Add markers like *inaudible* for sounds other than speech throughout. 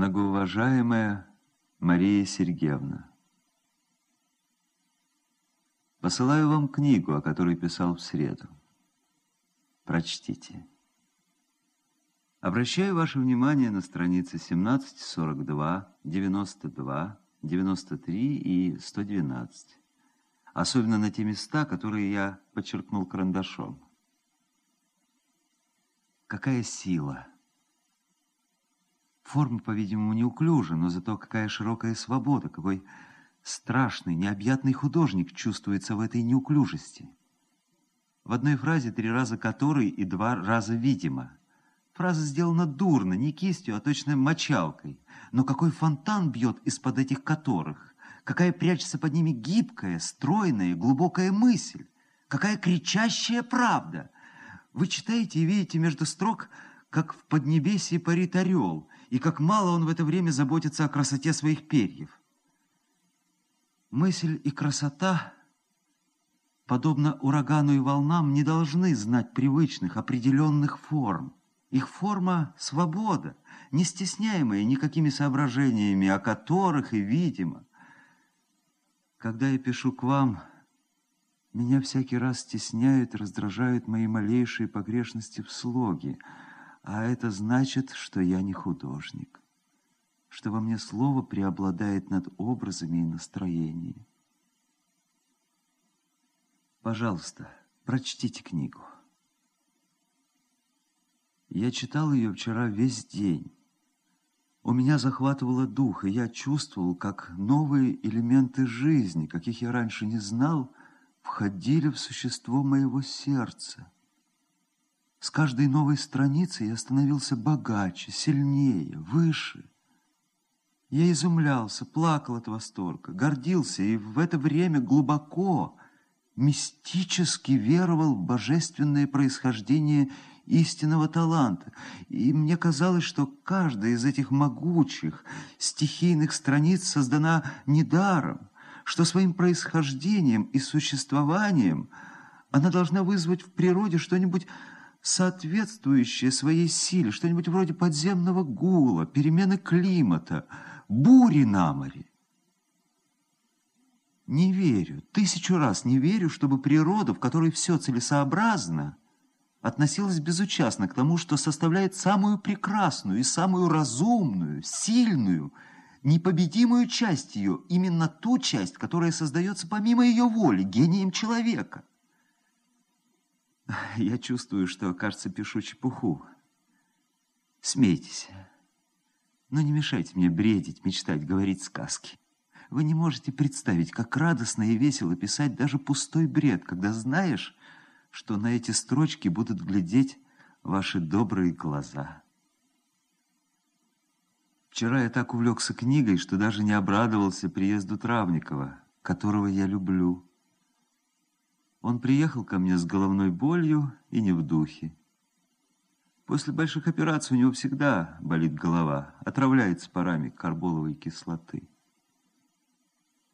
Многоуважаемая Мария Сергеевна, посылаю вам книгу, о которой писал в среду. Прочтите. Обращаю ваше внимание на страницы 17, 42, 92, 93 и 112. Особенно на те места, которые я подчеркнул карандашом. Какая сила! Форма, по-видимому, неуклюжа, но зато какая широкая свобода, какой страшный, необъятный художник чувствуется в этой неуклюжести. В одной фразе три раза «который» и два раза «видимо». Фраза сделана дурно, не кистью, а точно мочалкой. Но какой фонтан бьет из-под этих «которых», какая прячется под ними гибкая, стройная, глубокая мысль, какая кричащая правда. Вы читаете и видите между строк, как в Поднебесье парит орел – и как мало он в это время заботится о красоте своих перьев. Мысль и красота, подобно урагану и волнам, не должны знать привычных, определенных форм. Их форма – свобода, не стесняемая никакими соображениями, о которых и видимо. Когда я пишу к вам, меня всякий раз стесняют раздражают мои малейшие погрешности в слоге – а это значит, что я не художник, что во мне слово преобладает над образами и настроениями. Пожалуйста, прочтите книгу. Я читал ее вчера весь день. У меня захватывало дух, и я чувствовал, как новые элементы жизни, каких я раньше не знал, входили в существо моего сердца. С каждой новой страницей я становился богаче, сильнее, выше. Я изумлялся, плакал от восторга, гордился и в это время глубоко, мистически веровал в божественное происхождение истинного таланта. И мне казалось, что каждая из этих могучих, стихийных страниц создана недаром, что своим происхождением и существованием она должна вызвать в природе что-нибудь соответствующее своей силе, что-нибудь вроде подземного гула, перемены климата, бури на море. Не верю, тысячу раз не верю, чтобы природа, в которой все целесообразно, относилась безучастно к тому, что составляет самую прекрасную и самую разумную, сильную, непобедимую часть ее, именно ту часть, которая создается помимо ее воли, гением человека. Я чувствую, что, кажется, пишу чепуху. Смейтесь. Но не мешайте мне бредить, мечтать, говорить сказки. Вы не можете представить, как радостно и весело писать даже пустой бред, когда знаешь, что на эти строчки будут глядеть ваши добрые глаза. Вчера я так увлекся книгой, что даже не обрадовался приезду Травникова, которого я люблю. Он приехал ко мне с головной болью и не в духе. После больших операций у него всегда болит голова, отравляется парами карболовой кислоты.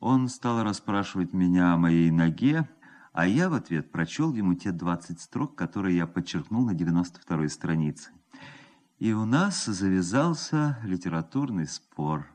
Он стал расспрашивать меня о моей ноге, а я в ответ прочел ему те 20 строк, которые я подчеркнул на 92-й странице. И у нас завязался литературный спор.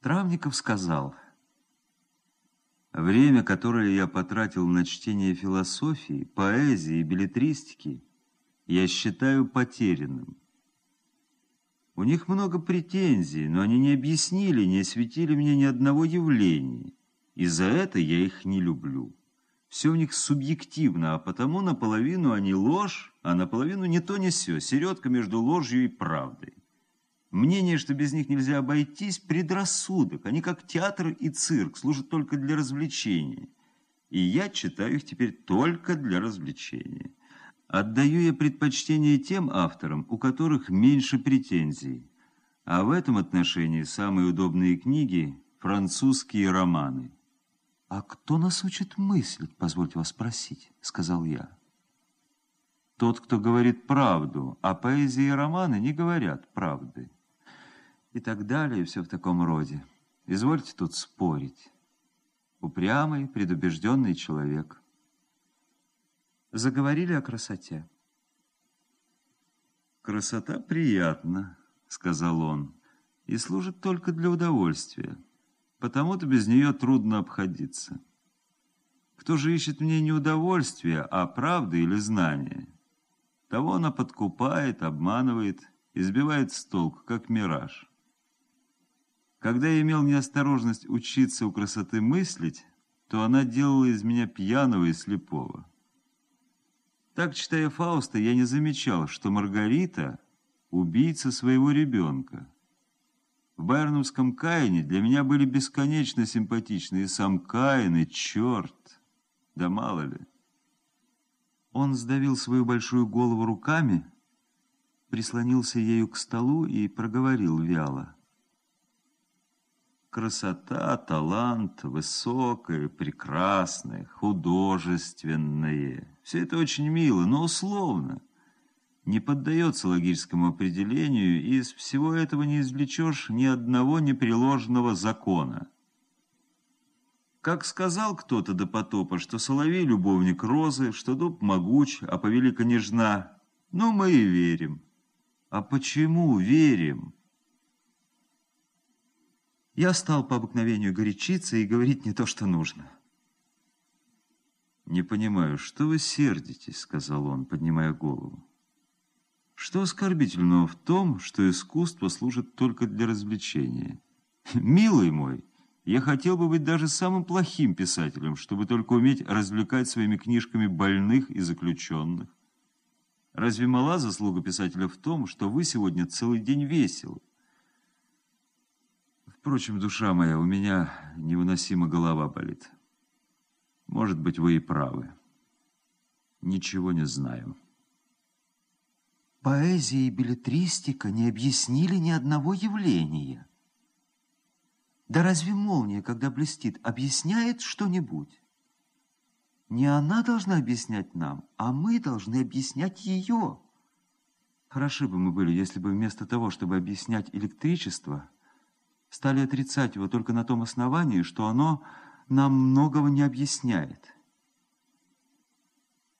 Травников сказал – Время, которое я потратил на чтение философии, поэзии и билетристики, я считаю потерянным. У них много претензий, но они не объяснили, не осветили мне ни одного явления. И за это я их не люблю. Все у них субъективно, а потому наполовину они ложь, а наполовину не то не сё, середка между ложью и правдой. Мнение, что без них нельзя обойтись, предрассудок. Они как театр и цирк, служат только для развлечения. И я читаю их теперь только для развлечения. Отдаю я предпочтение тем авторам, у которых меньше претензий. А в этом отношении самые удобные книги – французские романы. «А кто нас учит мыслить, позвольте вас спросить?» – сказал я. Тот, кто говорит правду, а поэзия и романы не говорят правды и так далее, и все в таком роде. Извольте тут спорить. Упрямый, предубежденный человек. Заговорили о красоте. Красота приятна, сказал он, — «и служит только для удовольствия. Потому-то без нее трудно обходиться. Кто же ищет в ней не удовольствие, а правды или знания? Того она подкупает, обманывает, избивает с толку, как мираж. Когда я имел неосторожность учиться у красоты мыслить, то она делала из меня пьяного и слепого. Так, читая Фауста, я не замечал, что Маргарита – убийца своего ребенка. В байроновском Каине для меня были бесконечно симпатичны и сам Каин, и черт, да мало ли. Он сдавил свою большую голову руками, прислонился ею к столу и проговорил вяло. Красота, талант, высокое, прекрасное, художественное. Все это очень мило, но условно. Не поддается логическому определению, и из всего этого не извлечешь ни одного непреложного закона. Как сказал кто-то до потопа, что соловей – любовник розы, что дуб могуч, а повели княжна, ну мы и верим. А почему верим? Я стал по обыкновению горячиться и говорить не то, что нужно. «Не понимаю, что вы сердитесь?» — сказал он, поднимая голову. «Что оскорбительного в том, что искусство служит только для развлечения? Милый мой, я хотел бы быть даже самым плохим писателем, чтобы только уметь развлекать своими книжками больных и заключенных. Разве мала заслуга писателя в том, что вы сегодня целый день веселы? Впрочем, душа моя, у меня невыносимо голова болит. Может быть, вы и правы. Ничего не знаю. Поэзия и билетристика не объяснили ни одного явления. Да разве молния, когда блестит, объясняет что-нибудь? Не она должна объяснять нам, а мы должны объяснять ее. Хороши бы мы были, если бы вместо того, чтобы объяснять электричество, стали отрицать его только на том основании, что оно нам многого не объясняет.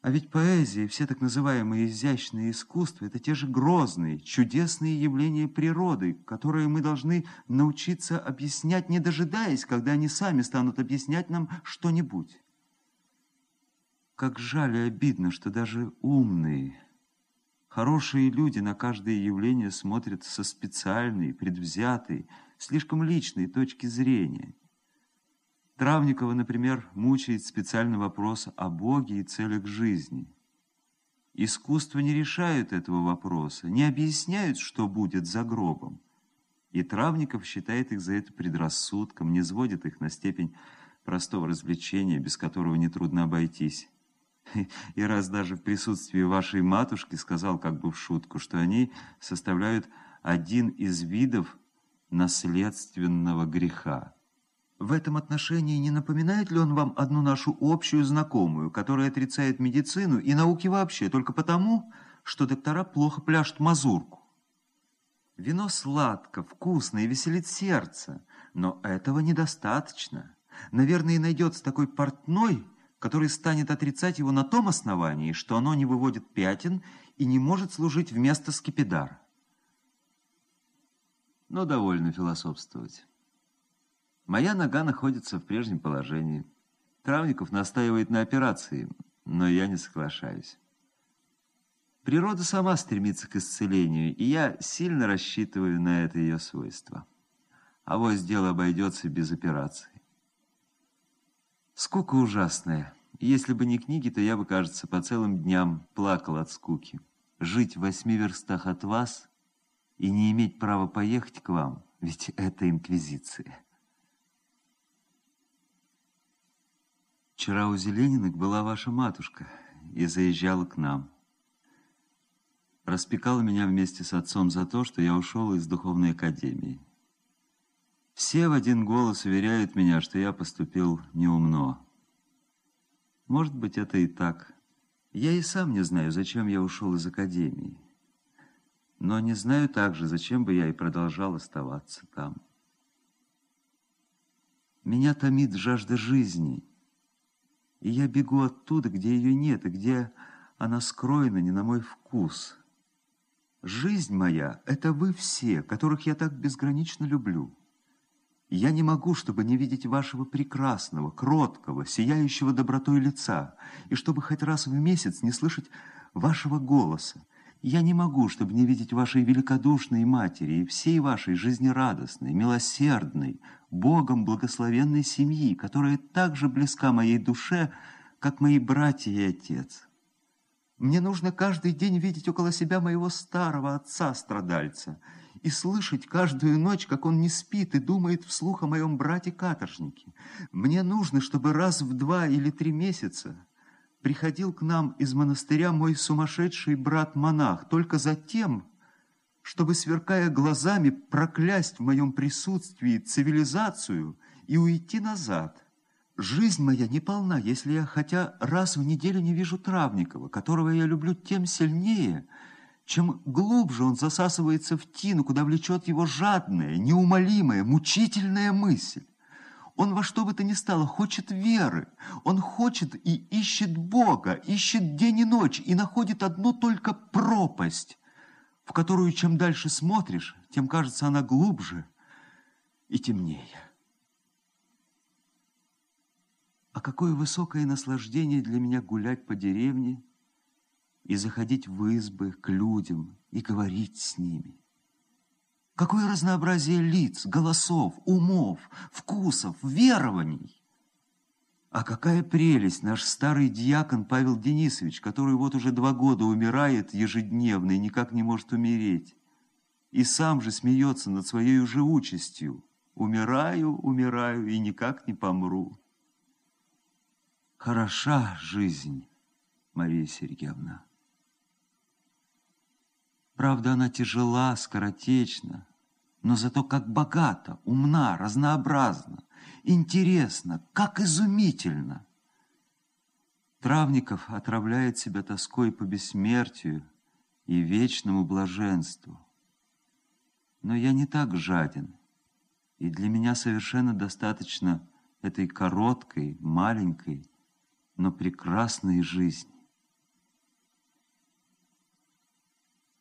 А ведь поэзия и все так называемые изящные искусства – это те же грозные, чудесные явления природы, которые мы должны научиться объяснять, не дожидаясь, когда они сами станут объяснять нам что-нибудь. Как жаль и обидно, что даже умные, хорошие люди на каждое явление смотрят со специальной, предвзятой, слишком личной точки зрения. Травникова, например, мучает специальный вопрос о Боге и целях жизни. Искусство не решает этого вопроса, не объясняют, что будет за гробом. И Травников считает их за это предрассудком, не сводит их на степень простого развлечения, без которого нетрудно обойтись. *laughs* И раз даже в присутствии вашей матушки сказал как бы в шутку, что они составляют один из видов наследственного греха. В этом отношении не напоминает ли он вам одну нашу общую знакомую, которая отрицает медицину и науки вообще только потому, что доктора плохо пляшут мазурку? Вино сладко, вкусно и веселит сердце, но этого недостаточно. Наверное, найдется такой портной, который станет отрицать его на том основании, что оно не выводит пятен и не может служить вместо скипидара. Но довольно философствовать. Моя нога находится в прежнем положении. Травников настаивает на операции, но я не соглашаюсь. Природа сама стремится к исцелению, и я сильно рассчитываю на это ее свойство. А вот дело обойдется без операции. Скука ужасная. Если бы не книги, то я бы, кажется, по целым дням плакал от скуки. Жить в восьми верстах от вас и не иметь права поехать к вам, ведь *laughs* это инквизиция. Вчера у Зелениных была ваша матушка и заезжала к нам. Распекала меня вместе с отцом за то, что я ушел из духовной академии. Все в один голос уверяют меня, что я поступил неумно. Может быть, это и так. Я и сам не знаю, зачем я ушел из академии. Но не знаю также, зачем бы я и продолжал оставаться там. Меня томит жажда жизни, и я бегу оттуда, где ее нет, и где она скроена не на мой вкус. Жизнь моя — это вы все, которых я так безгранично люблю. Я не могу, чтобы не видеть вашего прекрасного, кроткого, сияющего добротой лица, и чтобы хоть раз в месяц не слышать вашего голоса. Я не могу, чтобы не видеть вашей великодушной матери и всей вашей жизнерадостной, милосердной, Богом благословенной семьи, которая так же близка моей душе, как мои братья и отец. Мне нужно каждый день видеть около себя моего старого отца-страдальца и слышать каждую ночь, как он не спит и думает вслух о моем брате-каторжнике. Мне нужно, чтобы раз в два или три месяца приходил к нам из монастыря мой сумасшедший брат-монах только за тем, чтобы, сверкая глазами, проклясть в моем присутствии цивилизацию и уйти назад. Жизнь моя не полна, если я хотя раз в неделю не вижу Травникова, которого я люблю тем сильнее, чем глубже он засасывается в тину, куда влечет его жадная, неумолимая, мучительная мысль. Он во что бы то ни стало хочет веры. Он хочет и ищет Бога, ищет день и ночь, и находит одну только пропасть, в которую чем дальше смотришь, тем кажется она глубже и темнее. А какое высокое наслаждение для меня гулять по деревне и заходить в избы к людям и говорить с ними. Какое разнообразие лиц, голосов, умов, вкусов, верований. А какая прелесть наш старый диакон Павел Денисович, который вот уже два года умирает ежедневно и никак не может умереть. И сам же смеется над своей живучестью. Умираю, умираю и никак не помру. Хороша жизнь, Мария Сергеевна. Правда, она тяжела, скоротечна, но зато как богата, умна, разнообразна, интересна, как изумительно. Травников отравляет себя тоской по бессмертию и вечному блаженству. Но я не так жаден, и для меня совершенно достаточно этой короткой, маленькой, но прекрасной жизни.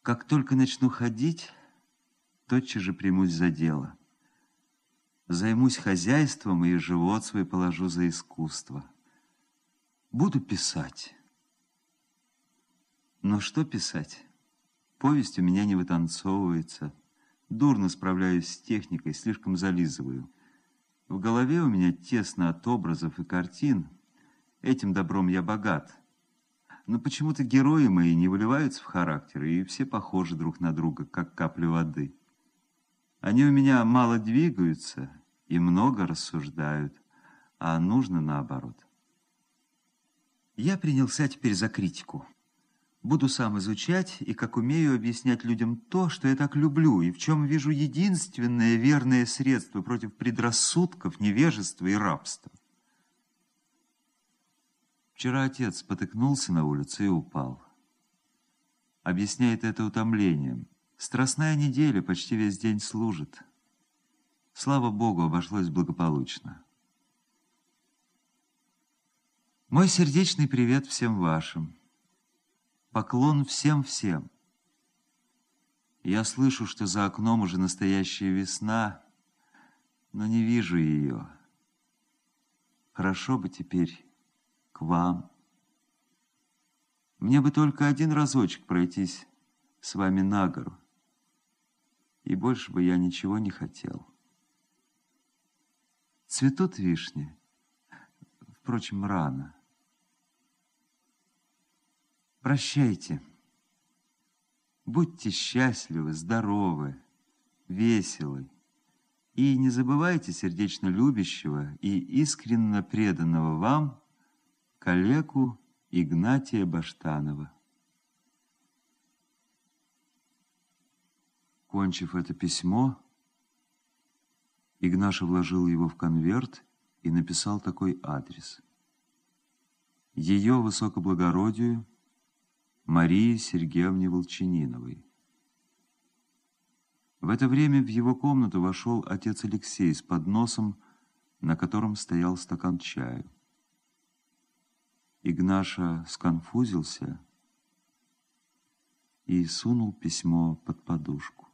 Как только начну ходить, тотчас же примусь за дело. Займусь хозяйством и живот свой положу за искусство. Буду писать. Но что писать? Повесть у меня не вытанцовывается. Дурно справляюсь с техникой, слишком зализываю. В голове у меня тесно от образов и картин – Этим добром я богат. Но почему-то герои мои не выливаются в характер, и все похожи друг на друга, как капли воды. Они у меня мало двигаются и много рассуждают, а нужно наоборот. Я принялся теперь за критику. Буду сам изучать и, как умею, объяснять людям то, что я так люблю, и в чем вижу единственное верное средство против предрассудков, невежества и рабства. Вчера отец спотыкнулся на улице и упал. Объясняет это утомлением. Страстная неделя почти весь день служит. Слава Богу, обошлось благополучно. Мой сердечный привет всем вашим. Поклон всем-всем. Я слышу, что за окном уже настоящая весна, но не вижу ее. Хорошо бы теперь вам. Мне бы только один разочек пройтись с вами на гору, и больше бы я ничего не хотел. Цветут вишни, впрочем, рано. Прощайте. Будьте счастливы, здоровы, веселы. И не забывайте сердечно любящего и искренне преданного вам коллегу Игнатия Баштанова. Кончив это письмо, Игнаша вложил его в конверт и написал такой адрес. Ее высокоблагородию Марии Сергеевне Волчининовой. В это время в его комнату вошел отец Алексей с подносом, на котором стоял стакан чаю. Игнаша сконфузился и сунул письмо под подушку.